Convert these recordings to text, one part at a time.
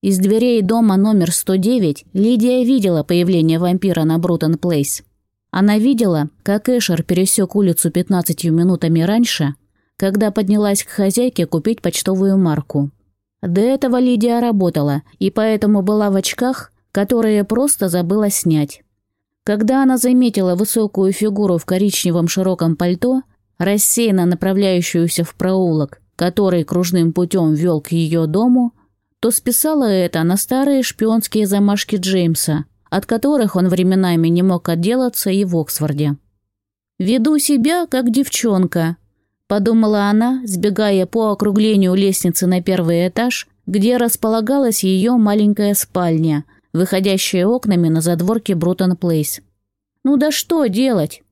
Из дверей дома номер 109 Лидия видела появление вампира на Брутон Плейс. Она видела, как Эшер пересек улицу 15 минутами раньше, когда поднялась к хозяйке купить почтовую марку. До этого Лидия работала и поэтому была в очках, которые просто забыла снять. Когда она заметила высокую фигуру в коричневом широком пальто, рассеянно направляющуюся в проулок, который кружным путем вел к ее дому, то списала это на старые шпионские замашки Джеймса, от которых он временами не мог отделаться и в Оксфорде. «Веду себя, как девчонка», – подумала она, сбегая по округлению лестницы на первый этаж, где располагалась ее маленькая спальня, выходящая окнами на задворке Брутон Плейс. «Ну да что делать?»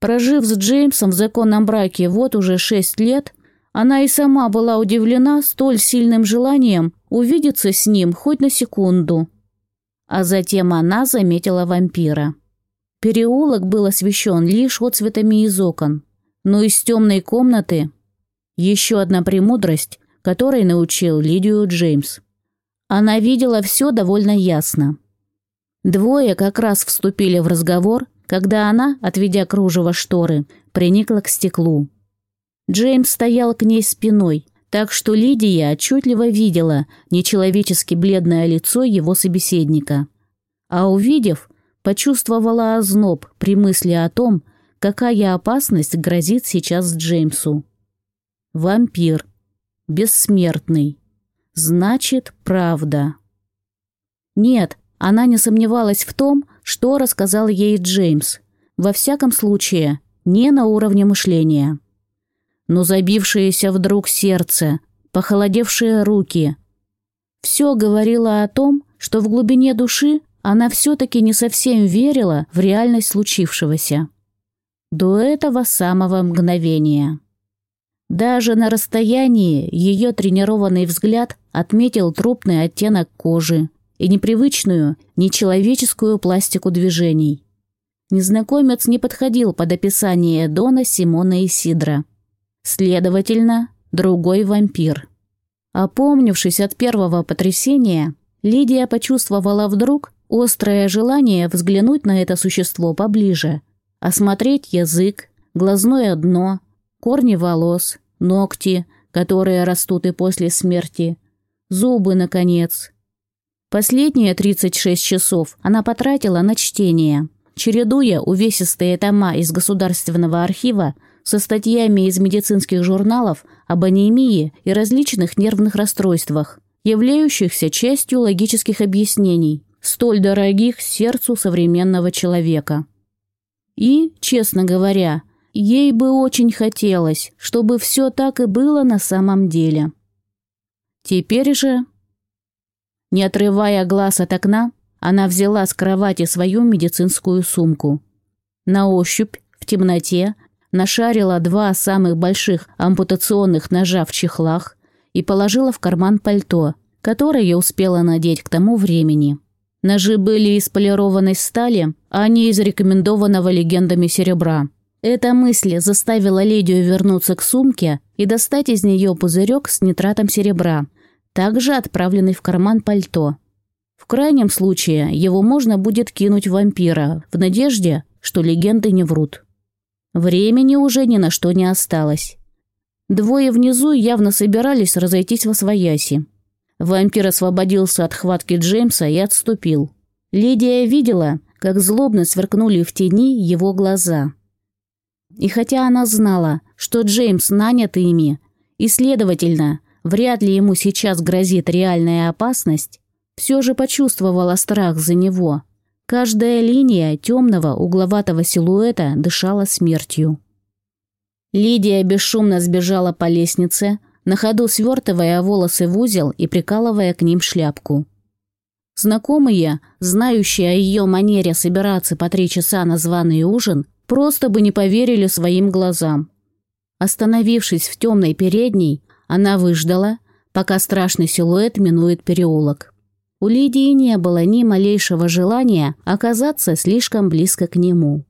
Прожив с Джеймсом в законном браке вот уже шесть лет, она и сама была удивлена столь сильным желанием увидеться с ним хоть на секунду. А затем она заметила вампира. Переулок был освещен лишь отцветами из окон, но из темной комнаты еще одна премудрость, которой научил Лидию Джеймс. Она видела все довольно ясно. Двое как раз вступили в разговор, когда она, отведя кружево шторы, приникла к стеклу. Джеймс стоял к ней спиной, так что Лидия отчетливо видела нечеловечески бледное лицо его собеседника. А увидев, почувствовала озноб при мысли о том, какая опасность грозит сейчас Джеймсу. Вампир. Бессмертный. Значит, правда. Нет, она не сомневалась в том, что рассказал ей Джеймс. Во всяком случае, не на уровне мышления но забившееся вдруг сердце, похолодевшие руки. Все говорило о том, что в глубине души она все-таки не совсем верила в реальность случившегося. До этого самого мгновения. Даже на расстоянии ее тренированный взгляд отметил трупный оттенок кожи и непривычную, нечеловеческую пластику движений. Незнакомец не подходил под описание Дона Симона и Сидра. Следовательно, другой вампир. Опомнившись от первого потрясения, Лидия почувствовала вдруг острое желание взглянуть на это существо поближе, осмотреть язык, глазное дно, корни волос, ногти, которые растут и после смерти, зубы, наконец. Последние 36 часов она потратила на чтение, чередуя увесистые тома из Государственного архива со статьями из медицинских журналов об анемии и различных нервных расстройствах, являющихся частью логических объяснений, столь дорогих сердцу современного человека. И, честно говоря, ей бы очень хотелось, чтобы все так и было на самом деле. Теперь же, не отрывая глаз от окна, она взяла с кровати свою медицинскую сумку. На ощупь, в темноте, нашарила два самых больших ампутационных ножа в чехлах и положила в карман пальто, которое успела надеть к тому времени. Ножи были из полированной стали, а не из рекомендованного легендами серебра. Эта мысль заставила Ледию вернуться к сумке и достать из нее пузырек с нитратом серебра, также отправленный в карман пальто. В крайнем случае его можно будет кинуть в вампира, в надежде, что легенды не врут. Времени уже ни на что не осталось. Двое внизу явно собирались разойтись во свояси. Вампир освободился от хватки Джеймса и отступил. Лидия видела, как злобно сверкнули в тени его глаза. И хотя она знала, что Джеймс нанят ими, и, следовательно, вряд ли ему сейчас грозит реальная опасность, все же почувствовала страх за него – Каждая линия темного угловатого силуэта дышала смертью. Лидия бесшумно сбежала по лестнице, на ходу свертывая волосы в узел и прикалывая к ним шляпку. Знакомые, знающие о ее манере собираться по три часа на званый ужин, просто бы не поверили своим глазам. Остановившись в темной передней, она выждала, пока страшный силуэт минует переулок. У Лидии не было ни малейшего желания оказаться слишком близко к нему.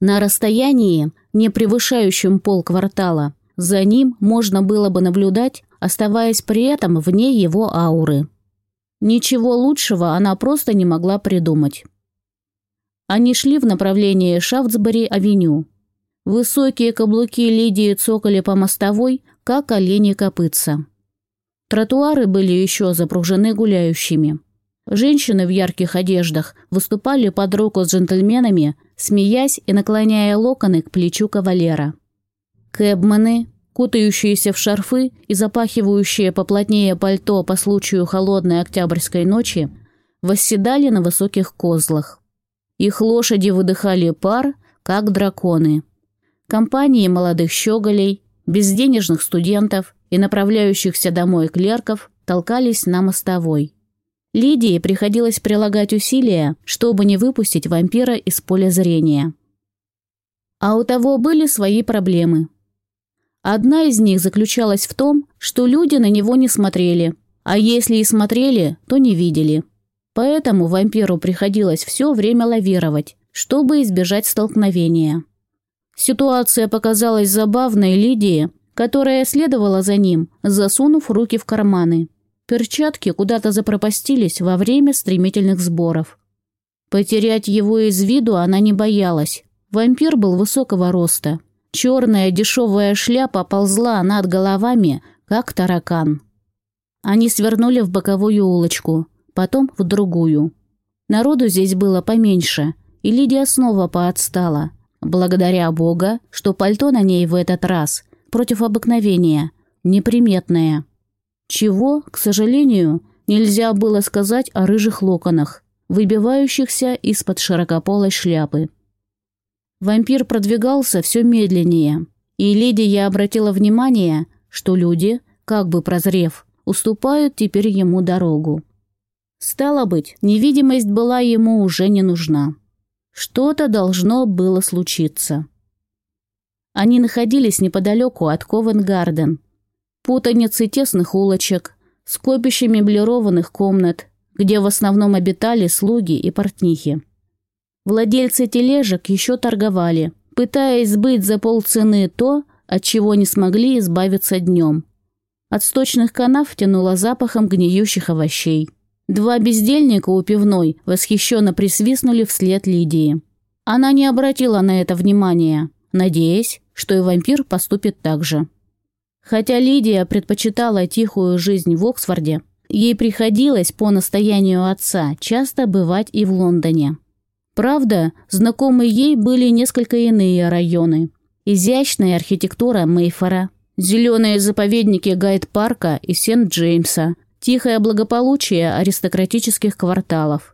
На расстоянии, не превышающем полквартала, за ним можно было бы наблюдать, оставаясь при этом вне его ауры. Ничего лучшего она просто не могла придумать. Они шли в направлении Шафтсбери-авеню. Высокие каблуки Лидии цокали по мостовой, как олени копытца. Тротуары были еще запружены гуляющими. Женщины в ярких одеждах выступали под руку с джентльменами, смеясь и наклоняя локоны к плечу кавалера. Кэбмены, кутающиеся в шарфы и запахивающие поплотнее пальто по случаю холодной октябрьской ночи, восседали на высоких козлах. Их лошади выдыхали пар, как драконы. Компании молодых щеголей, безденежных студентов и направляющихся домой клерков толкались на мостовой. Лидии приходилось прилагать усилия, чтобы не выпустить вампира из поля зрения. А у того были свои проблемы. Одна из них заключалась в том, что люди на него не смотрели, а если и смотрели, то не видели. Поэтому вампиру приходилось все время лавировать, чтобы избежать столкновения. Ситуация показалась забавной Лидии, которая следовала за ним, засунув руки в карманы. Перчатки куда-то запропастились во время стремительных сборов. Потерять его из виду она не боялась. Вампир был высокого роста. Черная дешевая шляпа ползла над головами, как таракан. Они свернули в боковую улочку потом в другую. Народу здесь было поменьше, и Лидия снова поотстала. Благодаря Бога, что пальто на ней в этот раз, против обыкновения, неприметное. Чего, к сожалению, нельзя было сказать о рыжих локонах, выбивающихся из-под широкополой шляпы. Вампир продвигался все медленнее, и Лидия обратила внимание, что люди, как бы прозрев, уступают теперь ему дорогу. Стало быть, невидимость была ему уже не нужна. Что-то должно было случиться. Они находились неподалеку от Ковенгарден. Путаницы тесных улочек, скопище меблированных комнат, где в основном обитали слуги и портнихи. Владельцы тележек еще торговали, пытаясь сбыть за полцены то, от чего не смогли избавиться днем. От сточных канав тянуло запахом гниющих овощей. Два бездельника у пивной восхищенно присвистнули вслед Лидии. Она не обратила на это внимания, надеясь, что и вампир поступит так же. Хотя Лидия предпочитала тихую жизнь в Оксфорде, ей приходилось по настоянию отца часто бывать и в Лондоне. Правда, знакомы ей были несколько иные районы. Изящная архитектура Мейфора, зеленые заповедники Гайд-парка и Сент-Джеймса – тихое благополучие аристократических кварталов.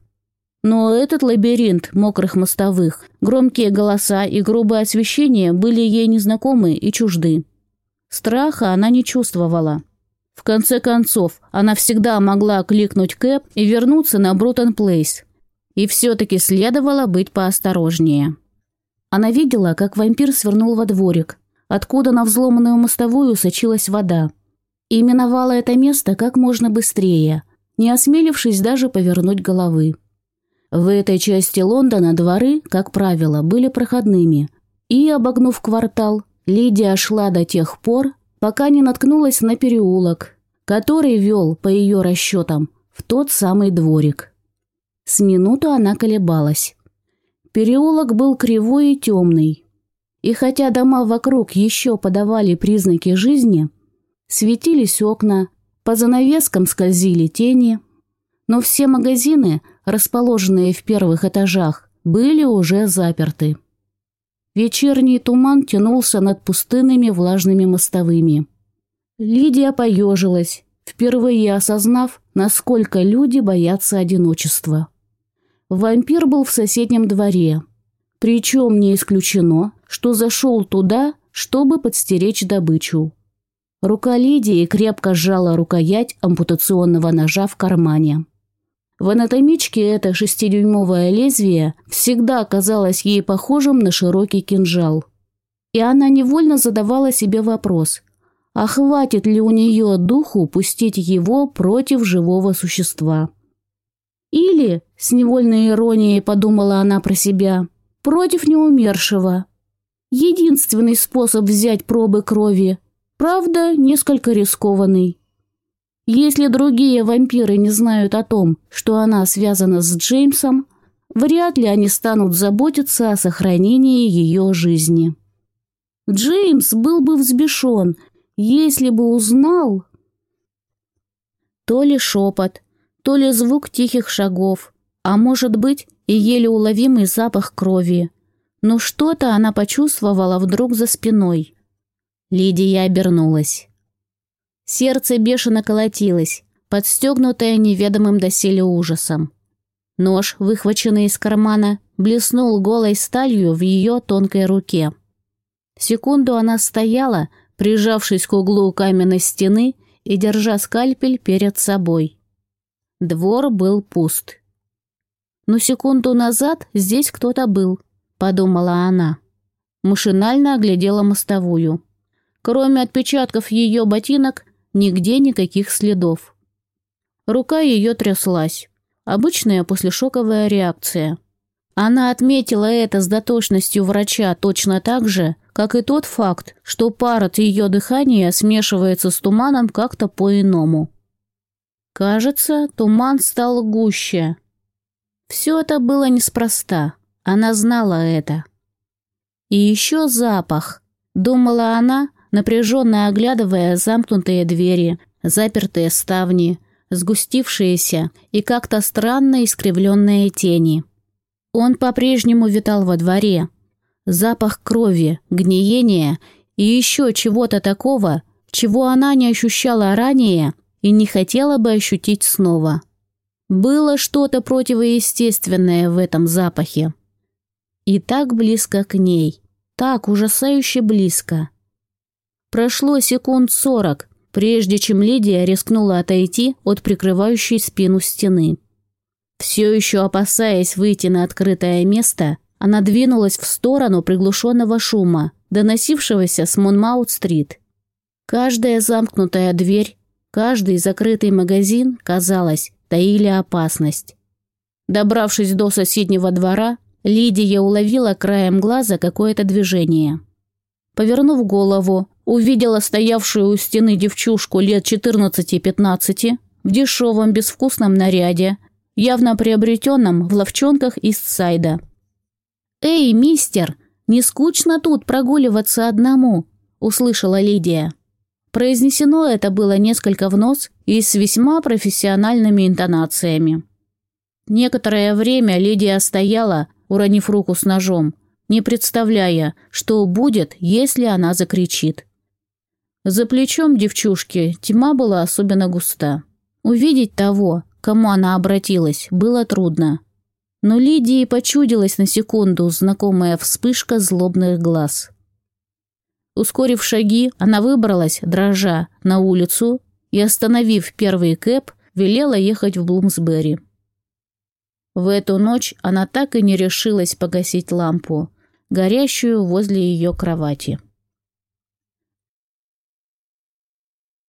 Но этот лабиринт мокрых мостовых, громкие голоса и грубое освещение были ей незнакомы и чужды. Страха она не чувствовала. В конце концов, она всегда могла кликнуть Кэп и вернуться на Брутон Плейс. И все-таки следовало быть поосторожнее. Она видела, как вампир свернул во дворик, откуда на взломанную мостовую сочилась вода и миновала это место как можно быстрее, не осмелившись даже повернуть головы. В этой части Лондона дворы, как правило, были проходными, и, обогнув квартал, Лидия шла до тех пор, пока не наткнулась на переулок, который вел, по ее расчетам, в тот самый дворик. С минуту она колебалась. Переулок был кривой и темный. И хотя дома вокруг еще подавали признаки жизни, Светились окна, по занавескам скользили тени, но все магазины, расположенные в первых этажах, были уже заперты. Вечерний туман тянулся над пустынными влажными мостовыми. Лидия поежилась, впервые осознав, насколько люди боятся одиночества. Вампир был в соседнем дворе, причем не исключено, что зашел туда, чтобы подстеречь добычу. Рука Лидии крепко сжала рукоять ампутационного ножа в кармане. В анатомичке это шестидюймовое лезвие всегда казалось ей похожим на широкий кинжал. И она невольно задавала себе вопрос, а хватит ли у нее духу пустить его против живого существа? Или, с невольной иронией подумала она про себя, против неумершего. Единственный способ взять пробы крови – Правда, несколько рискованный. Если другие вампиры не знают о том, что она связана с Джеймсом, вряд ли они станут заботиться о сохранении ее жизни. Джеймс был бы взбешен, если бы узнал... То ли шепот, то ли звук тихих шагов, а может быть и еле уловимый запах крови. Но что-то она почувствовала вдруг за спиной. Лидия обернулась. Сердце бешено колотилось, подстегнутое неведомым доселе ужасом. Нож, выхваченный из кармана, блеснул голой сталью в ее тонкой руке. Секунду она стояла, прижавшись к углу каменной стены и держа скальпель перед собой. Двор был пуст. Но секунду назад здесь кто-то был, подумала она. Машинально оглядела мостовую. Кроме отпечатков ее ботинок, нигде никаких следов. Рука ее тряслась. Обычная послешоковая реакция. Она отметила это с дотошностью врача точно так же, как и тот факт, что пар от ее дыхания смешивается с туманом как-то по-иному. Кажется, туман стал гуще. Все это было неспроста. Она знала это. И еще запах. Думала она, напряженно оглядывая замкнутые двери, запертые ставни, сгустившиеся и как-то странно искривленные тени. Он по-прежнему витал во дворе, запах крови, гниения и еще чего-то такого, чего она не ощущала ранее и не хотела бы ощутить снова. Было что-то противоестественное в этом запахе. И так близко к ней, так ужасающе близко. Прошло секунд сорок, прежде чем Лидия рискнула отойти от прикрывающей спину стены. Все еще опасаясь выйти на открытое место, она двинулась в сторону приглушенного шума, доносившегося с Монмаут-стрит. Каждая замкнутая дверь, каждый закрытый магазин, казалось, таили опасность. Добравшись до соседнего двора, Лидия уловила краем глаза какое-то движение. Повернув голову, увидела стоявшую у стены девчушку лет 14-15 в дешевом безвкусном наряде, явно приобретенном в ловчонках из Сайда. «Эй, мистер, не скучно тут прогуливаться одному?» – услышала Лидия. Произнесено это было несколько в нос и с весьма профессиональными интонациями. Некоторое время Лидия стояла, уронив руку с ножом, не представляя, что будет, если она закричит. За плечом девчушки тьма была особенно густа. Увидеть того, кому она обратилась, было трудно. Но Лидии почудилась на секунду знакомая вспышка злобных глаз. Ускорив шаги, она выбралась, дрожа, на улицу и, остановив первый кэп, велела ехать в Блумсбери. В эту ночь она так и не решилась погасить лампу, горящую возле ее кровати.